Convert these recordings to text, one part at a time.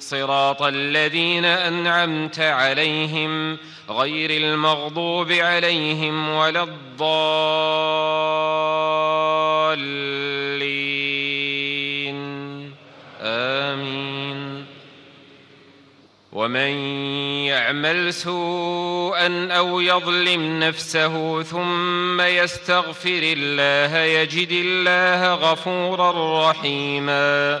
صراط الذين أنعمت عليهم غير المغضوب عليهم ولا الضالين. آمين. ومن يعمل سوءا أو يظلم نفسه ثم يستغفر الله يجد الله غفورا رحيماً.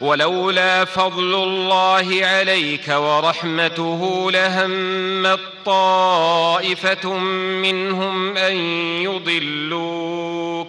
ولولا فضل الله عليك ورحمته لهمت طائفة منهم أن يضلوك.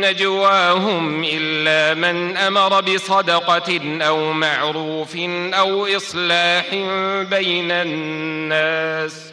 نجواهم إلا من أمر بصدقة أو معروف أو إصلاح بين الناس.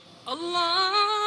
الله